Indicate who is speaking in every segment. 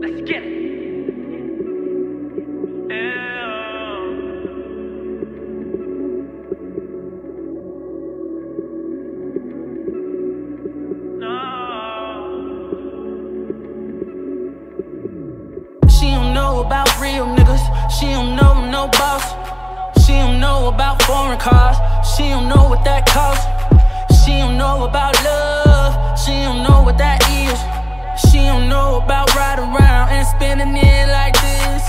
Speaker 1: Let's get it.
Speaker 2: She don't know about real niggas. She don't know no boss. She don't know about foreign cars. She don't know what that costs. She don't know about love. She don't know what that is. She don't know about riding around and spending it like this.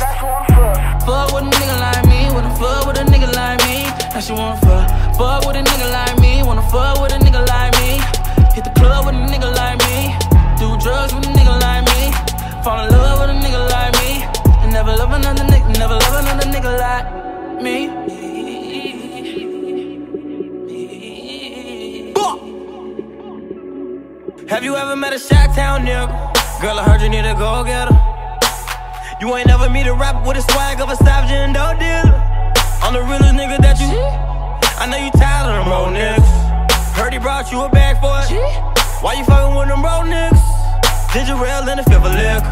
Speaker 2: Fuck with a nigga like me, wanna fuck with a nigga like me. Now she wanna fuck, fuck with a nigga like me, wanna fuck with a nigga like me. Hit the club with a nigga like me, do drugs with a nigga like me. Fall in love with a nigga like me, and never love another nigga, never love another nigga like me.
Speaker 1: Have you ever met a Shot Town nigga? Girl, I heard you need a go getter. You ain't never meet a rapper with a swag of a savage and dope dealer. I'm the realest nigga that you. I know you tired of them road niggas. Heard he brought you a bag for it. Why you fucking with them road niggas? Ginger ale in a fifth of liquor.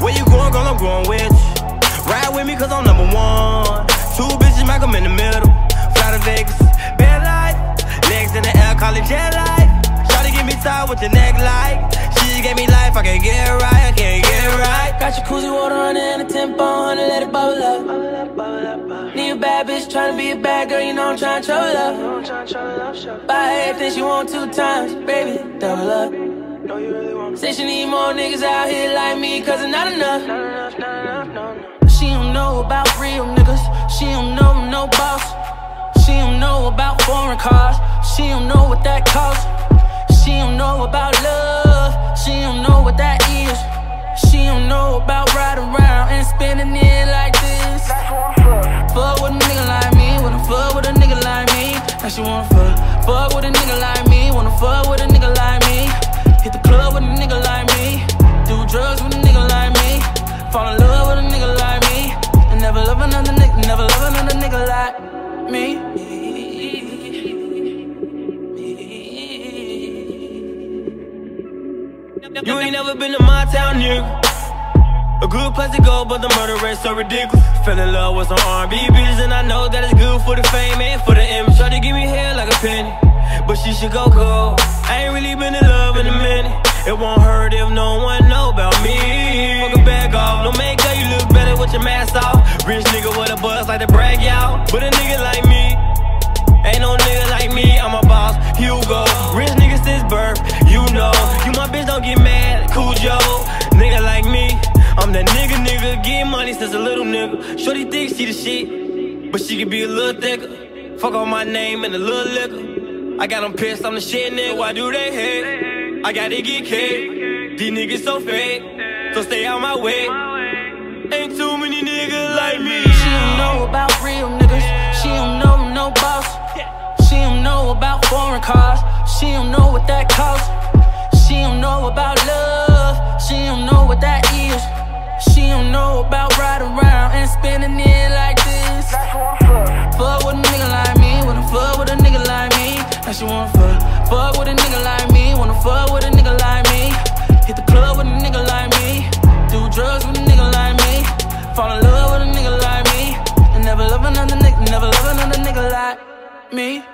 Speaker 1: Where you going, girl? I'm going with you. Ride with me, cause I'm number one. Two bitches, make 'em in the middle.
Speaker 3: Tempo on let it bubble up. Need a bad bitch tryna be a bad girl, you know I'm tryna trouble up. Buy everything she want two times, baby, double up. Say she need more niggas out here like me, cause it's not enough.
Speaker 2: She don't know about real niggas, she don't know no boss. She don't know about foreign cars, she don't know what that costs. She don't know about love, she don't know what that is. Now she wanna fuck, fuck with a nigga like me, wanna fuck with a nigga like me. Hit the club with a nigga like me, do drugs with a nigga like me. Fall in love with a nigga like me, and never love another nigga, never love another nigga like me.
Speaker 1: You ain't never been to my town, nigga. A good place to go, but the murder rate's so ridiculous. Fell in love with some R&B bitches, and I know that it's good for the fame and should go cold. I ain't really been in love in a minute. It won't hurt if no one know about me. Fuck a bag off, no makeup, you look better with your mask off. Rich nigga with a buzz like to brag y'all, but a nigga like me. Ain't no nigga like me, I'm a boss, Hugo. Rich nigga since birth, you know. You my bitch, don't get mad, Cujo. Nigga like me, I'm that nigga, nigga. Getting money since a little nigga. Shorty thinks she the shit, but she can be a little thicker. Fuck on my name and a little liquor. I got them pissed, I'm the shit, nigga. Why do they hate? I gotta get cake. These niggas so fake, so stay out my way. Ain't too many niggas like me. She don't know
Speaker 2: about real niggas. She don't know no boss. She don't know about foreign cars. She don't know what that costs. She don't know about love. She don't know what that is. She don't know about riding around and spending it like this. Fuck with a nigga like you wanna fuck. Fuck with a nigga like me, wanna fuck with a nigga like me. Hit the club with a nigga like me, do drugs with a nigga like me. Fall in love with a nigga like me, and never love another nigga, never love another nigga like me.